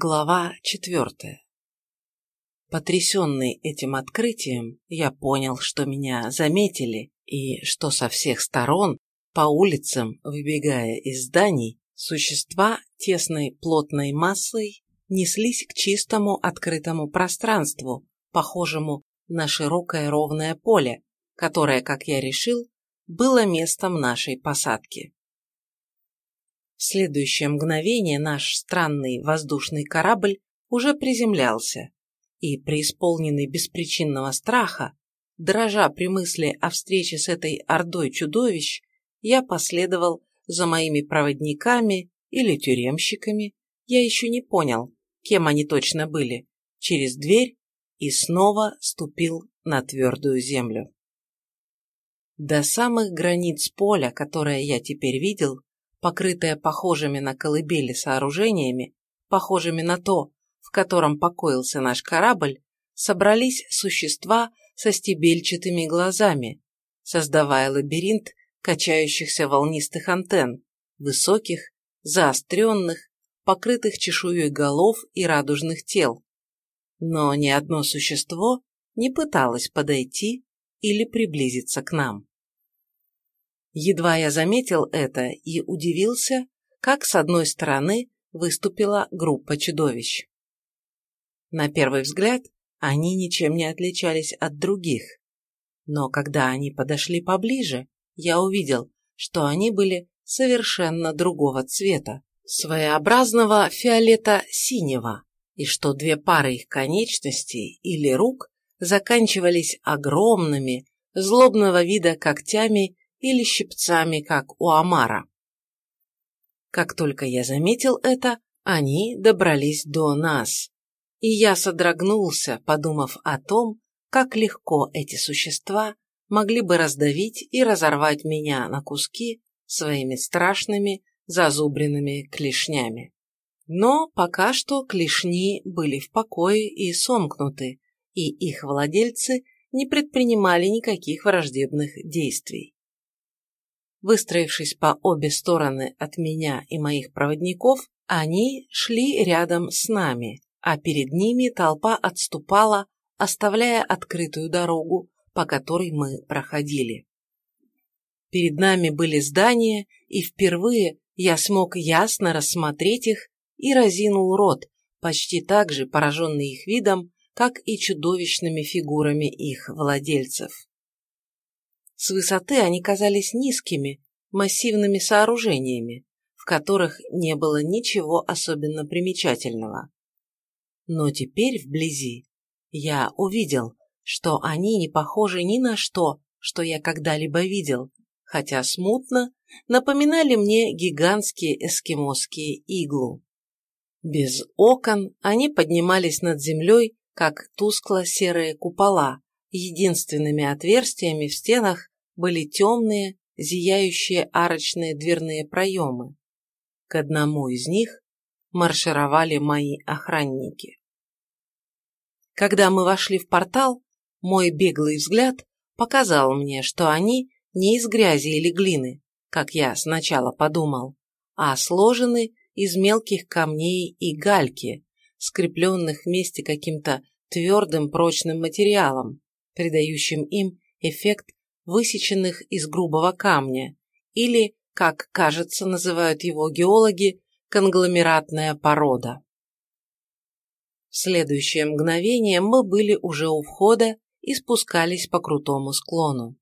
Глава четвертая. Потрясенный этим открытием, я понял, что меня заметили и что со всех сторон, по улицам, выбегая из зданий, существа тесной плотной массой неслись к чистому открытому пространству, похожему на широкое ровное поле, которое, как я решил, было местом нашей посадки. В следующее мгновение наш странный воздушный корабль уже приземлялся, и, преисполненный беспричинного страха, дрожа при мысли о встрече с этой ордой чудовищ, я последовал за моими проводниками или тюремщиками, я еще не понял, кем они точно были, через дверь и снова ступил на твердую землю. До самых границ поля, которое я теперь видел, покрытая похожими на колыбели сооружениями, похожими на то, в котором покоился наш корабль, собрались существа со стебельчатыми глазами, создавая лабиринт качающихся волнистых антенн, высоких, заостренных, покрытых чешуей голов и радужных тел. Но ни одно существо не пыталось подойти или приблизиться к нам. Едва я заметил это и удивился, как с одной стороны выступила группа чудовищ. На первый взгляд они ничем не отличались от других, но когда они подошли поближе, я увидел, что они были совершенно другого цвета, своеобразного фиолета-синего, и что две пары их конечностей или рук заканчивались огромными, злобного вида когтями или щипцами, как у омара. Как только я заметил это, они добрались до нас, и я содрогнулся, подумав о том, как легко эти существа могли бы раздавить и разорвать меня на куски своими страшными зазубренными клешнями. Но пока что клешни были в покое и сомкнуты, и их владельцы не предпринимали никаких враждебных действий. Выстроившись по обе стороны от меня и моих проводников, они шли рядом с нами, а перед ними толпа отступала, оставляя открытую дорогу, по которой мы проходили. Перед нами были здания, и впервые я смог ясно рассмотреть их и разинул рот, почти так же пораженный их видом, как и чудовищными фигурами их владельцев. С высоты они казались низкими, массивными сооружениями, в которых не было ничего особенно примечательного. Но теперь вблизи я увидел, что они не похожи ни на что, что я когда-либо видел, хотя смутно напоминали мне гигантские эскимосские иглу. Без окон они поднимались над землей, как тускло-серые купола, единственными отверстиями в стенах были темные, зияющие арочные дверные проемы. К одному из них маршировали мои охранники. Когда мы вошли в портал, мой беглый взгляд показал мне, что они не из грязи или глины, как я сначала подумал, а сложены из мелких камней и гальки, скрепленных вместе каким-то твердым прочным материалом, придающим им эффект высеченных из грубого камня, или, как, кажется, называют его геологи, конгломератная порода. В следующее мгновение мы были уже у входа и спускались по крутому склону.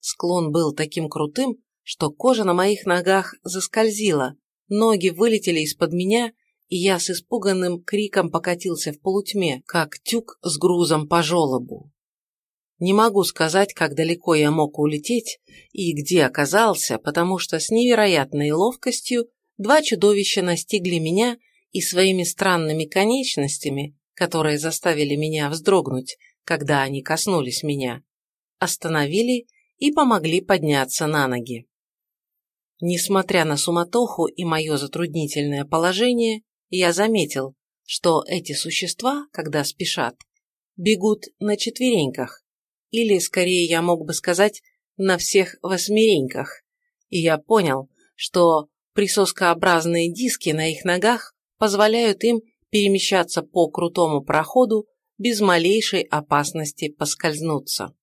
Склон был таким крутым, что кожа на моих ногах заскользила, ноги вылетели из-под меня, и я с испуганным криком покатился в полутьме, как тюк с грузом по желобу. Не могу сказать, как далеко я мог улететь и где оказался, потому что с невероятной ловкостью два чудовища настигли меня и своими странными конечностями, которые заставили меня вздрогнуть, когда они коснулись меня, остановили и помогли подняться на ноги. Несмотря на суматоху и мое затруднительное положение, я заметил, что эти существа, когда спешат, бегут на четвереньках, или, скорее, я мог бы сказать, на всех восьмереньках, и я понял, что присоскообразные диски на их ногах позволяют им перемещаться по крутому проходу без малейшей опасности поскользнуться.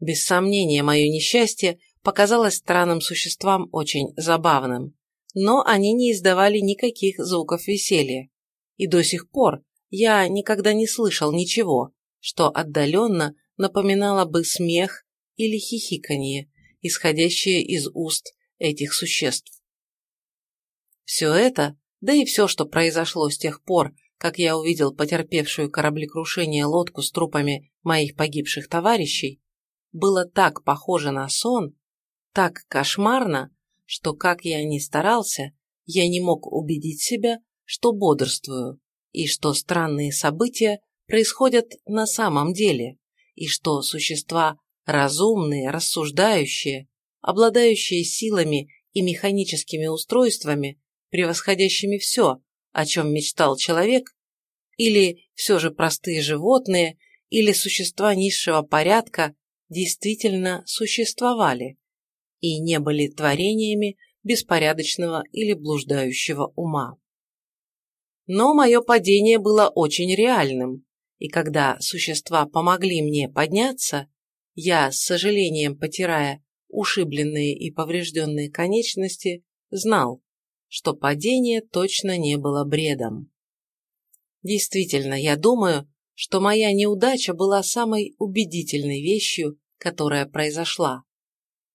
Без сомнения, мое несчастье показалось странным существам очень забавным, но они не издавали никаких звуков веселья. И до сих пор я никогда не слышал ничего, что отдаленно напоминало бы смех или хихиканье, исходящее из уст этих существ. Все это, да и все, что произошло с тех пор, как я увидел потерпевшую кораблекрушение лодку с трупами моих погибших товарищей, было так похоже на сон, так кошмарно, что, как я ни старался, я не мог убедить себя, что бодрствую, и что странные события происходят на самом деле, и что существа разумные, рассуждающие, обладающие силами и механическими устройствами, превосходящими все, о чем мечтал человек, или все же простые животные, или существа низшего порядка, действительно существовали и не были творениями беспорядочного или блуждающего ума. Но мое падение было очень реальным, и когда существа помогли мне подняться, я, с сожалением потирая ушибленные и поврежденные конечности, знал, что падение точно не было бредом. Действительно, я думаю, что моя неудача была самой убедительной вещью, которая произошла.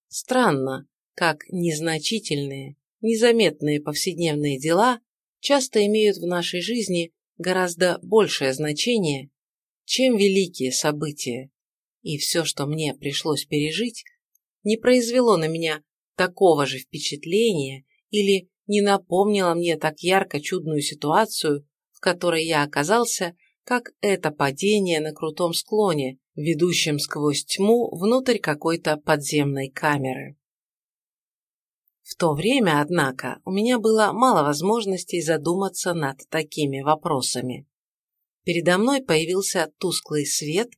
Странно, как незначительные, незаметные повседневные дела часто имеют в нашей жизни гораздо большее значение, чем великие события, и все, что мне пришлось пережить, не произвело на меня такого же впечатления или не напомнила мне так ярко чудную ситуацию, в которой я оказался, как это падение на крутом склоне, ведущем сквозь тьму внутрь какой-то подземной камеры. В то время, однако, у меня было мало возможностей задуматься над такими вопросами. Передо мной появился тусклый свет,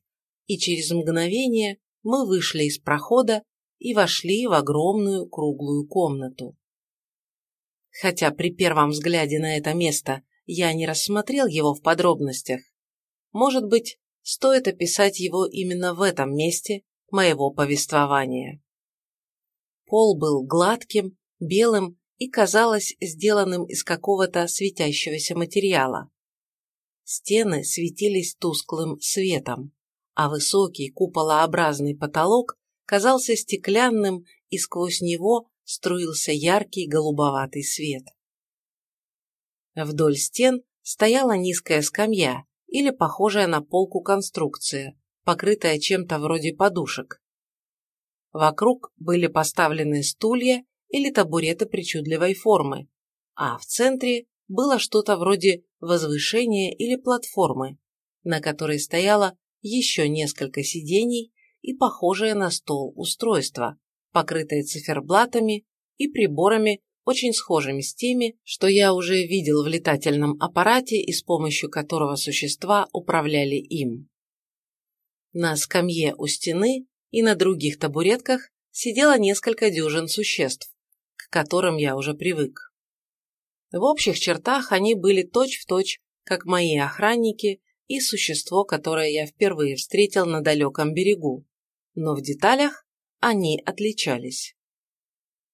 и через мгновение мы вышли из прохода и вошли в огромную круглую комнату. Хотя при первом взгляде на это место я не рассмотрел его в подробностях, может быть, стоит описать его именно в этом месте моего повествования. Пол был гладким, белым и казалось сделанным из какого-то светящегося материала. Стены светились тусклым светом, а высокий куполообразный потолок казался стеклянным и сквозь него струился яркий голубоватый свет. Вдоль стен стояла низкая скамья или похожая на полку конструкция, покрытая чем-то вроде подушек. Вокруг были поставлены стулья или табуреты причудливой формы, а в центре было что-то вроде возвышения или платформы, на которой стояло еще несколько сидений и похожее на стол устройство, покрытое циферблатами и приборами, очень схожими с теми, что я уже видел в летательном аппарате и с помощью которого существа управляли им. На скамье у стены и на других табуретках сидело несколько дюжин существ, к которым я уже привык. В общих чертах они были точь-в-точь, точь, как мои охранники и существо, которое я впервые встретил на далеком берегу, но в деталях они отличались.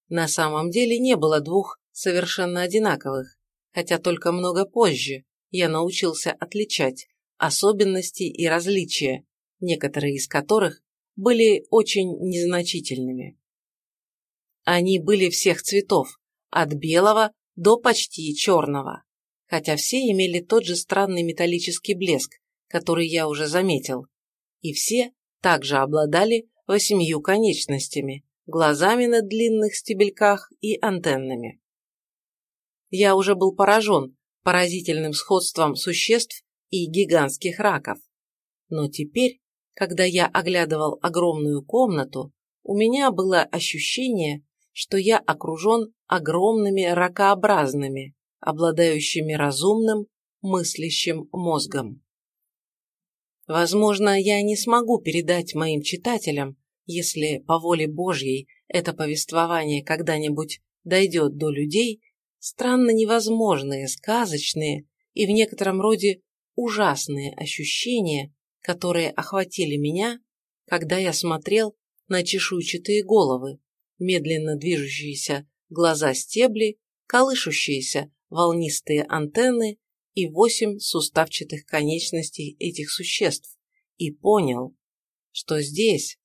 На самом деле не было двух совершенно одинаковых, хотя только много позже я научился отличать особенности и различия, некоторые из которых были очень незначительными. Они были всех цветов, от белого до почти черного, хотя все имели тот же странный металлический блеск, который я уже заметил, и все также обладали восемью конечностями, глазами на длинных стебельках и антеннами. Я уже был поражен поразительным сходством существ и гигантских раков. Но теперь, когда я оглядывал огромную комнату, у меня было ощущение, что я окружен огромными ракообразными, обладающими разумным, мыслящим мозгом. Возможно, я не смогу передать моим читателям, если по воле Божьей это повествование когда-нибудь дойдет до людей, странно невозможные, сказочные и в некотором роде ужасные ощущения, которые охватили меня, когда я смотрел на чешуйчатые головы, медленно движущиеся глаза стебли, колышущиеся волнистые антенны и восемь суставчатых конечностей этих существ, и понял, что здесь,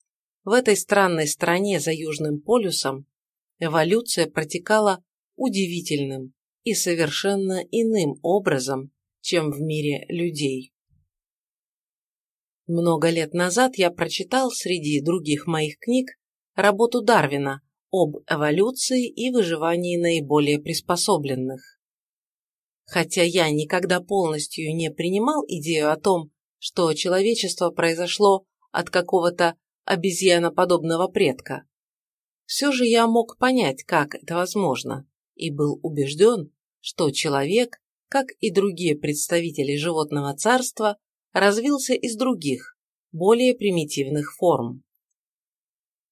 в этой странной стране за Южным полюсом, эволюция протекала удивительным и совершенно иным образом, чем в мире людей. Много лет назад я прочитал среди других моих книг работу Дарвина об эволюции и выживании наиболее приспособленных. Хотя я никогда полностью не принимал идею о том, что человечество произошло от какого-то обезьяноподобного предка, все же я мог понять, как это возможно, и был убежден, что человек, как и другие представители животного царства, развился из других, более примитивных форм.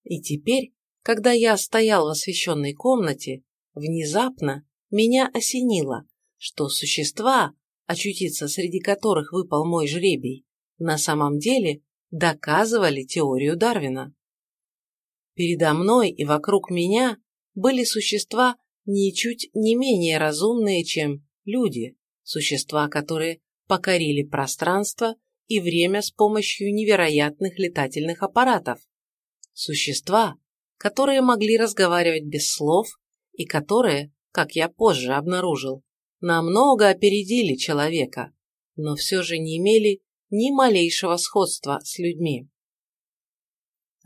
И теперь, когда я стоял в освещенной комнате, внезапно меня осенило, что существа, очутиться среди которых выпал мой жребий, на самом деле доказывали теорию Дарвина. Передо мной и вокруг меня были существа ничуть не менее разумные, чем люди, существа, которые покорили пространство и время с помощью невероятных летательных аппаратов. Существа, которые могли разговаривать без слов и которые, как я позже обнаружил, намного опередили человека, но все же не имели ни малейшего сходства с людьми.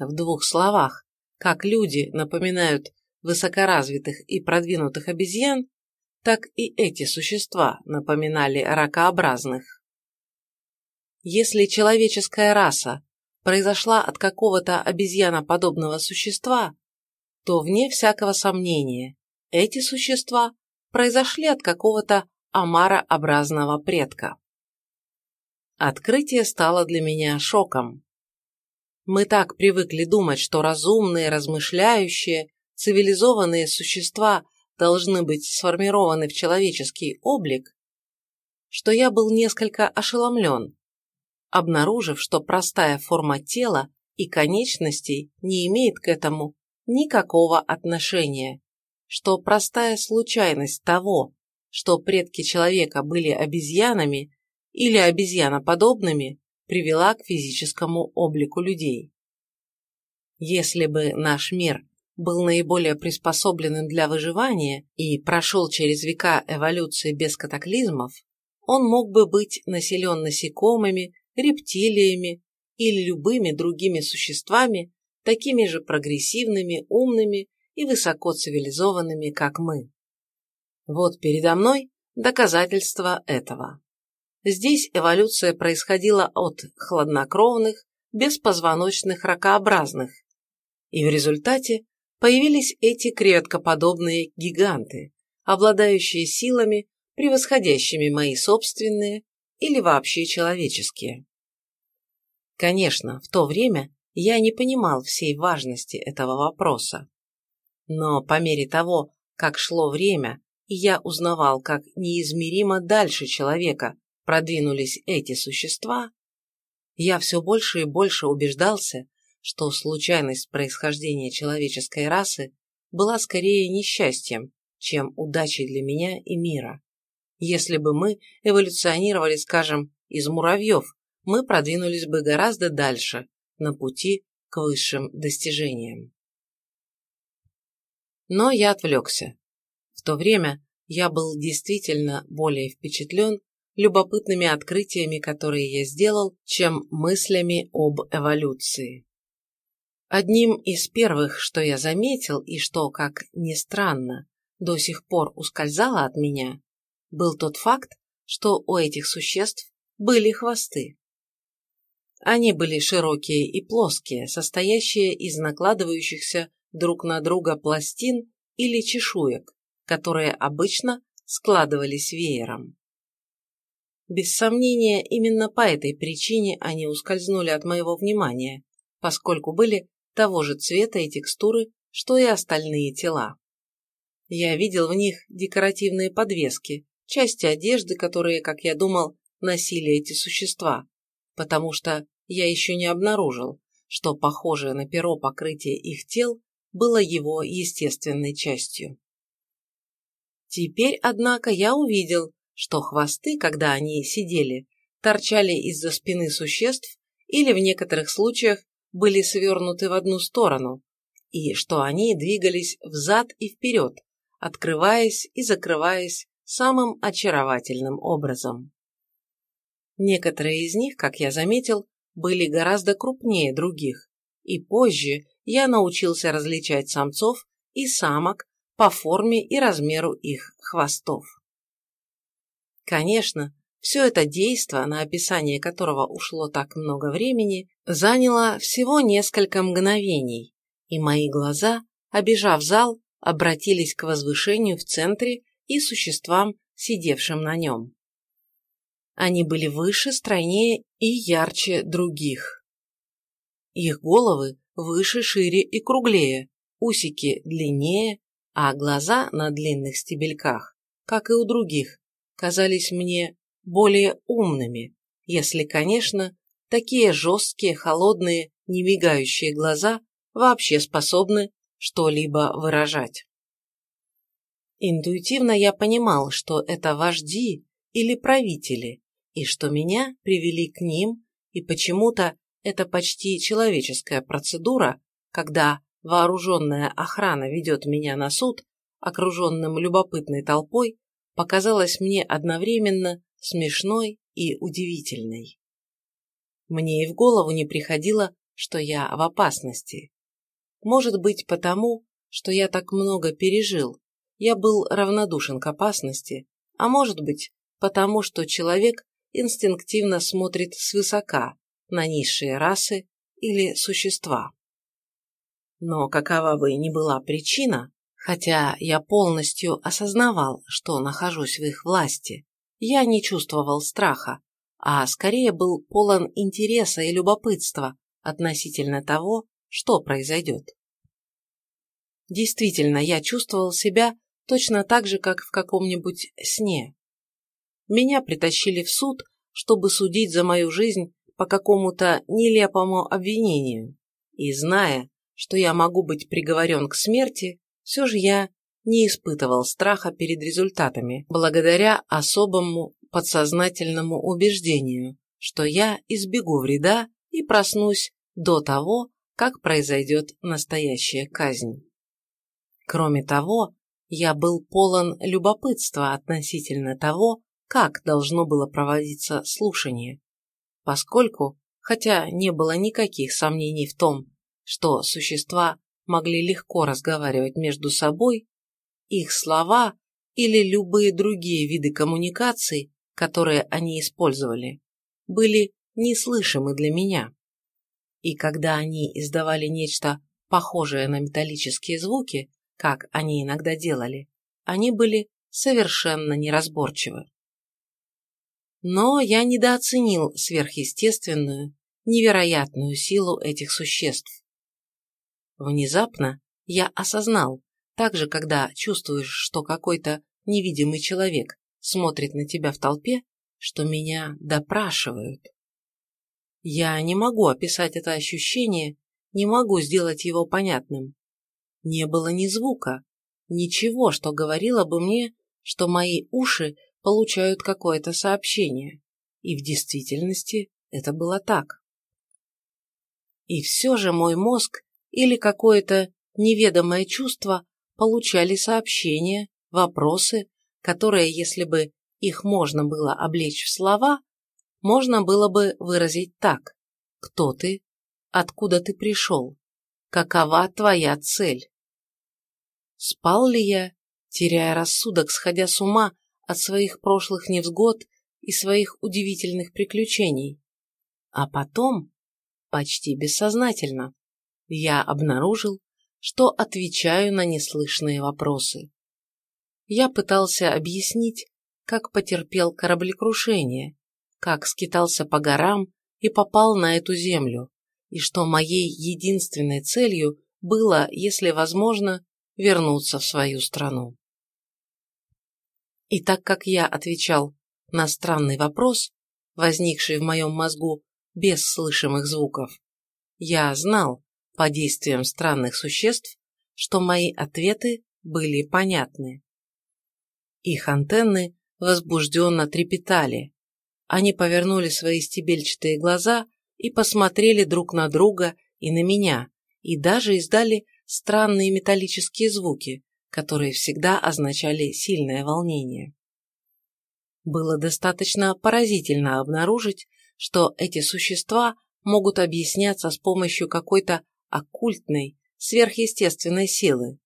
В двух словах, как люди напоминают высокоразвитых и продвинутых обезьян, так и эти существа напоминали ракообразных. Если человеческая раса произошла от какого-то обезьяноподобного существа, то, вне всякого сомнения, эти существа произошли от какого-то омарообразного предка. Открытие стало для меня шоком. Мы так привыкли думать, что разумные, размышляющие, цивилизованные существа должны быть сформированы в человеческий облик, что я был несколько ошеломлен, обнаружив, что простая форма тела и конечностей не имеет к этому никакого отношения, что простая случайность того, что предки человека были обезьянами или обезьяноподобными, привела к физическому облику людей. Если бы наш мир был наиболее приспособленным для выживания и прошел через века эволюции без катаклизмов, он мог бы быть населен насекомыми, рептилиями или любыми другими существами, такими же прогрессивными, умными и высоко цивилизованными, как мы. Вот передо мной доказательство этого. Здесь эволюция происходила от хладнокровных, беспозвоночных ракообразных, и в результате появились эти креветкоподобные гиганты, обладающие силами, превосходящими мои собственные или вообще человеческие. Конечно, в то время я не понимал всей важности этого вопроса. Но по мере того, как шло время, и я узнавал, как неизмеримо дальше человека продвинулись эти существа, я все больше и больше убеждался, что случайность происхождения человеческой расы была скорее несчастьем, чем удачей для меня и мира. Если бы мы эволюционировали, скажем, из муравьев, мы продвинулись бы гораздо дальше, на пути к высшим достижениям. Но я отвлекся. В то время я был действительно более впечатлен любопытными открытиями, которые я сделал, чем мыслями об эволюции. Одним из первых, что я заметил и что, как ни странно, до сих пор ускользало от меня, был тот факт, что у этих существ были хвосты. Они были широкие и плоские, состоящие из накладывающихся друг на друга пластин или чешуек, которые обычно складывались веером. Без сомнения, именно по этой причине они ускользнули от моего внимания, поскольку были того же цвета и текстуры, что и остальные тела. Я видел в них декоративные подвески, части одежды, которые, как я думал, носили эти существа, потому что я еще не обнаружил, что похожее на перо покрытие их тел было его естественной частью. Теперь, однако, я увидел, что хвосты, когда они сидели, торчали из-за спины существ или в некоторых случаях были свернуты в одну сторону, и что они двигались взад и вперед, открываясь и закрываясь самым очаровательным образом. Некоторые из них, как я заметил, были гораздо крупнее других, и позже я научился различать самцов и самок по форме и размеру их хвостов. Конечно, все это действо, на описание которого ушло так много времени, заняло всего несколько мгновений, и мои глаза, обежав зал, обратились к возвышению в центре и существам, сидевшим на нем. Они были выше, стройнее и ярче других. Их головы выше, шире и круглее, усики длиннее, а глаза на длинных стебельках, как и у других, казались мне более умными, если, конечно, такие жесткие, холодные, немигающие глаза вообще способны что-либо выражать. Интуитивно я понимал, что это вожди или правители, и что меня привели к ним, и почему-то это почти человеческая процедура, когда вооруженная охрана ведет меня на суд, окруженным любопытной толпой, показалась мне одновременно смешной и удивительной. Мне и в голову не приходило, что я в опасности. Может быть, потому, что я так много пережил, я был равнодушен к опасности, а может быть, потому что человек инстинктивно смотрит свысока на низшие расы или существа. Но какова бы ни была причина, хотя я полностью осознавал, что нахожусь в их власти, я не чувствовал страха, а скорее был полон интереса и любопытства относительно того, что произойдет. Действительно, я чувствовал себя точно так же, как в каком-нибудь сне. Меня притащили в суд, чтобы судить за мою жизнь по какому-то нелепому обвинению, и зная, что я могу быть приговорен к смерти, все же я не испытывал страха перед результатами, благодаря особому подсознательному убеждению, что я избегу вреда и проснусь до того, как произойдет настоящая казнь. Кроме того, я был полон любопытства относительно того, как должно было проводиться слушание, поскольку, хотя не было никаких сомнений в том, что существа могли легко разговаривать между собой, их слова или любые другие виды коммуникаций, которые они использовали, были неслышимы для меня. И когда они издавали нечто похожее на металлические звуки, как они иногда делали, они были совершенно неразборчивы. Но я недооценил сверхъестественную, невероятную силу этих существ. Внезапно я осознал, так же, когда чувствуешь, что какой-то невидимый человек смотрит на тебя в толпе, что меня допрашивают. Я не могу описать это ощущение, не могу сделать его понятным. Не было ни звука, ничего, что говорило бы мне, что мои уши получают какое-то сообщение. И в действительности это было так. И все же мой мозг или какое-то неведомое чувство получали сообщения, вопросы, которые, если бы их можно было облечь в слова, можно было бы выразить так. Кто ты? Откуда ты пришел? Какова твоя цель? Спал ли я, теряя рассудок, сходя с ума от своих прошлых невзгод и своих удивительных приключений? А потом, почти бессознательно, я обнаружил, что отвечаю на неслышные вопросы. Я пытался объяснить, как потерпел кораблекрушение, как скитался по горам и попал на эту землю, и что моей единственной целью было, если возможно, вернуться в свою страну. И так как я отвечал на странный вопрос, возникший в моем мозгу без слышимых звуков, я знал по действиям странных существ, что мои ответы были понятны. Их антенны возбужденно трепетали. Они повернули свои стебельчатые глаза и посмотрели друг на друга и на меня, и даже издали странные металлические звуки, которые всегда означали сильное волнение. Было достаточно поразительно обнаружить, что эти существа могут объясняться с помощью какой-то оккультной, сверхъестественной силы.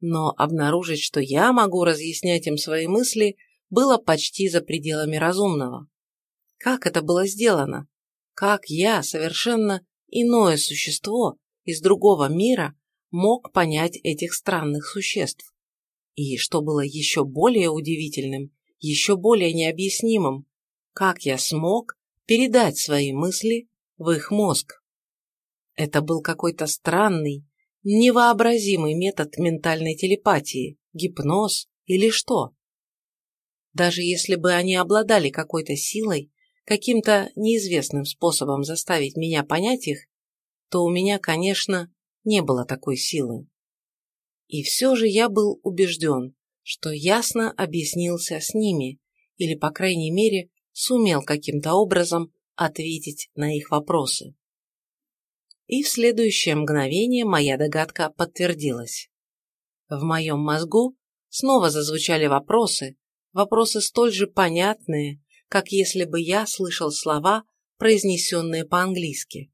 Но обнаружить, что я могу разъяснять им свои мысли, было почти за пределами разумного. Как это было сделано? Как я, совершенно иное существо из другого мира, мог понять этих странных существ? И что было еще более удивительным, еще более необъяснимым, как я смог передать свои мысли в их мозг? Это был какой-то странный, невообразимый метод ментальной телепатии, гипноз или что. Даже если бы они обладали какой-то силой, каким-то неизвестным способом заставить меня понять их, то у меня, конечно, не было такой силы. И все же я был убежден, что ясно объяснился с ними, или, по крайней мере, сумел каким-то образом ответить на их вопросы. И в следующее мгновение моя догадка подтвердилась. В моем мозгу снова зазвучали вопросы, вопросы столь же понятные, как если бы я слышал слова, произнесенные по-английски.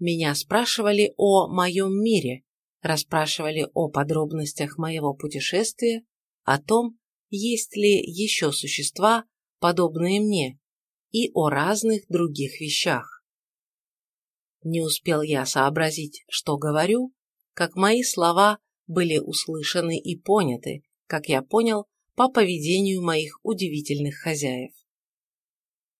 Меня спрашивали о моем мире, расспрашивали о подробностях моего путешествия, о том, есть ли еще существа, подобные мне, и о разных других вещах. Не успел я сообразить, что говорю, как мои слова были услышаны и поняты, как я понял, по поведению моих удивительных хозяев.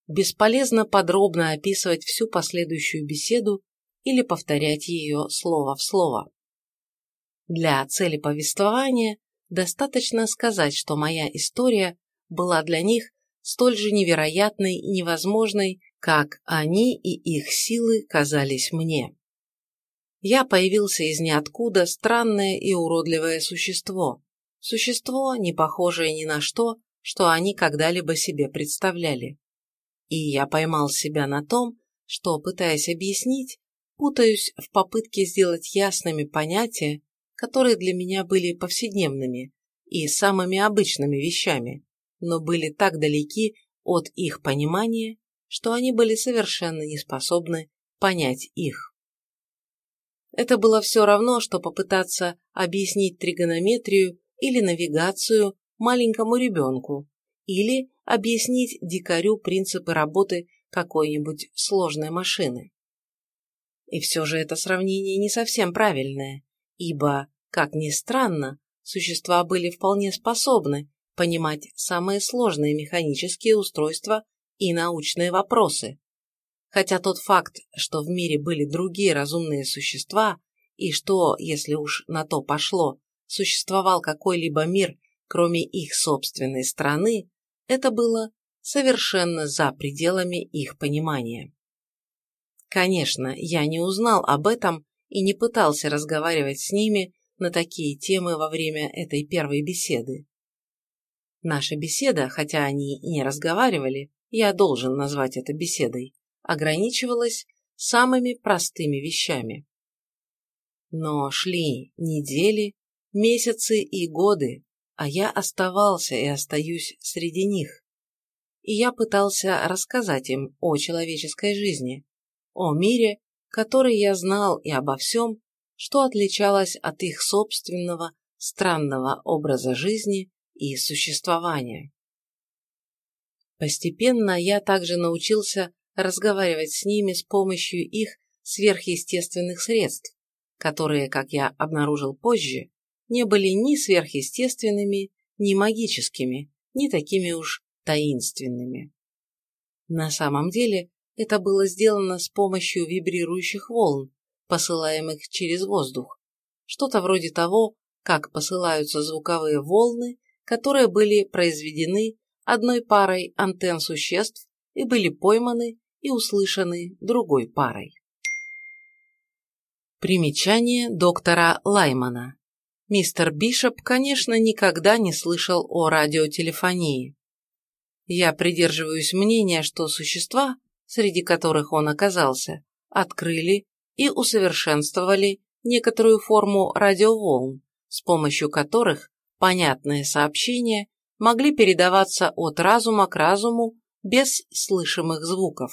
Бесполезно подробно описывать всю последующую беседу или повторять ее слово в слово. Для цели повествования достаточно сказать, что моя история была для них столь же невероятной и невозможной, как они и их силы казались мне. Я появился из ниоткуда странное и уродливое существо, существо, не похожее ни на что, что они когда-либо себе представляли. И я поймал себя на том, что, пытаясь объяснить, путаюсь в попытке сделать ясными понятия, которые для меня были повседневными и самыми обычными вещами, но были так далеки от их понимания, что они были совершенно не способны понять их. Это было все равно, что попытаться объяснить тригонометрию или навигацию маленькому ребенку, или объяснить дикарю принципы работы какой-нибудь сложной машины. И все же это сравнение не совсем правильное, ибо, как ни странно, существа были вполне способны понимать самые сложные механические устройства и научные вопросы. Хотя тот факт, что в мире были другие разумные существа, и что, если уж на то пошло, существовал какой-либо мир, кроме их собственной страны, это было совершенно за пределами их понимания. Конечно, я не узнал об этом и не пытался разговаривать с ними на такие темы во время этой первой беседы. Наша беседа, хотя они и не разговаривали, я должен назвать это беседой, ограничивалась самыми простыми вещами. Но шли недели, месяцы и годы, а я оставался и остаюсь среди них. И я пытался рассказать им о человеческой жизни, о мире, который я знал и обо всем, что отличалось от их собственного странного образа жизни и существования. Постепенно я также научился разговаривать с ними с помощью их сверхъестественных средств, которые, как я обнаружил позже, не были ни сверхъестественными, ни магическими, ни такими уж таинственными. На самом деле это было сделано с помощью вибрирующих волн, посылаемых через воздух, что-то вроде того, как посылаются звуковые волны, которые были произведены одной парой антенн существ и были пойманы и услышаны другой парой. Примечание доктора Лаймана. Мистер Бишоп, конечно, никогда не слышал о радиотелефонии. Я придерживаюсь мнения, что существа, среди которых он оказался, открыли и усовершенствовали некоторую форму радиоволн, с помощью которых понятные сообщения могли передаваться от разума к разуму без слышимых звуков.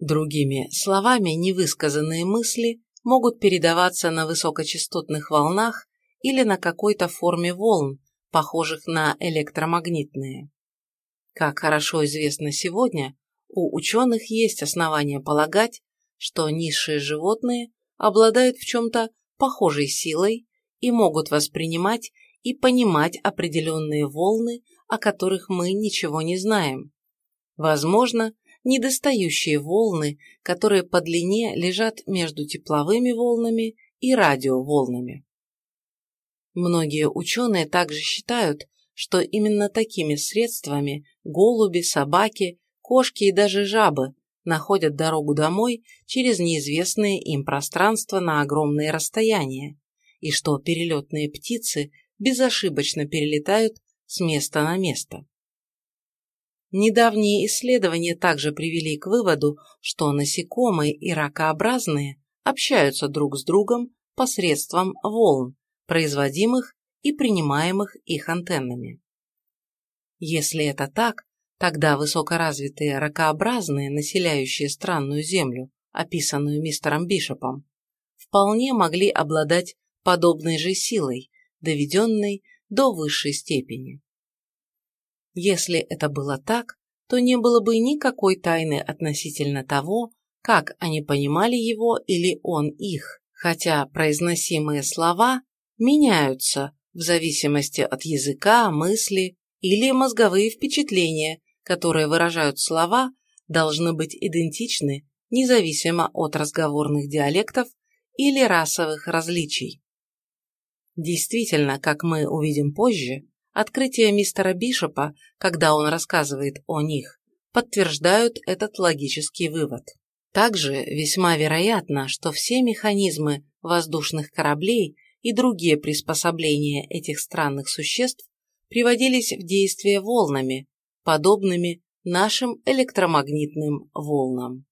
Другими словами, невысказанные мысли могут передаваться на высокочастотных волнах или на какой-то форме волн, похожих на электромагнитные. Как хорошо известно сегодня, у ученых есть основания полагать, что низшие животные обладают в чем-то похожей силой и могут воспринимать и понимать определенные волны, о которых мы ничего не знаем. Возможно, недостающие волны, которые по длине лежат между тепловыми волнами и радиоволнами. Многие ученые также считают, что именно такими средствами голуби, собаки, кошки и даже жабы находят дорогу домой через неизвестные им пространства на огромные расстояния, и что перелетные птицы безошибочно перелетают с места на место. Недавние исследования также привели к выводу, что насекомые и ракообразные общаются друг с другом посредством волн, производимых и принимаемых их антеннами. Если это так, тогда высокоразвитые ракообразные, населяющие странную Землю, описанную мистером Бишопом, вполне могли обладать подобной же силой, доведенной до высшей степени. Если это было так, то не было бы никакой тайны относительно того, как они понимали его или он их, хотя произносимые слова меняются в зависимости от языка, мысли или мозговые впечатления, которые выражают слова, должны быть идентичны независимо от разговорных диалектов или расовых различий. Действительно, как мы увидим позже, Открытия мистера Бишопа, когда он рассказывает о них, подтверждают этот логический вывод. Также весьма вероятно, что все механизмы воздушных кораблей и другие приспособления этих странных существ приводились в действие волнами, подобными нашим электромагнитным волнам.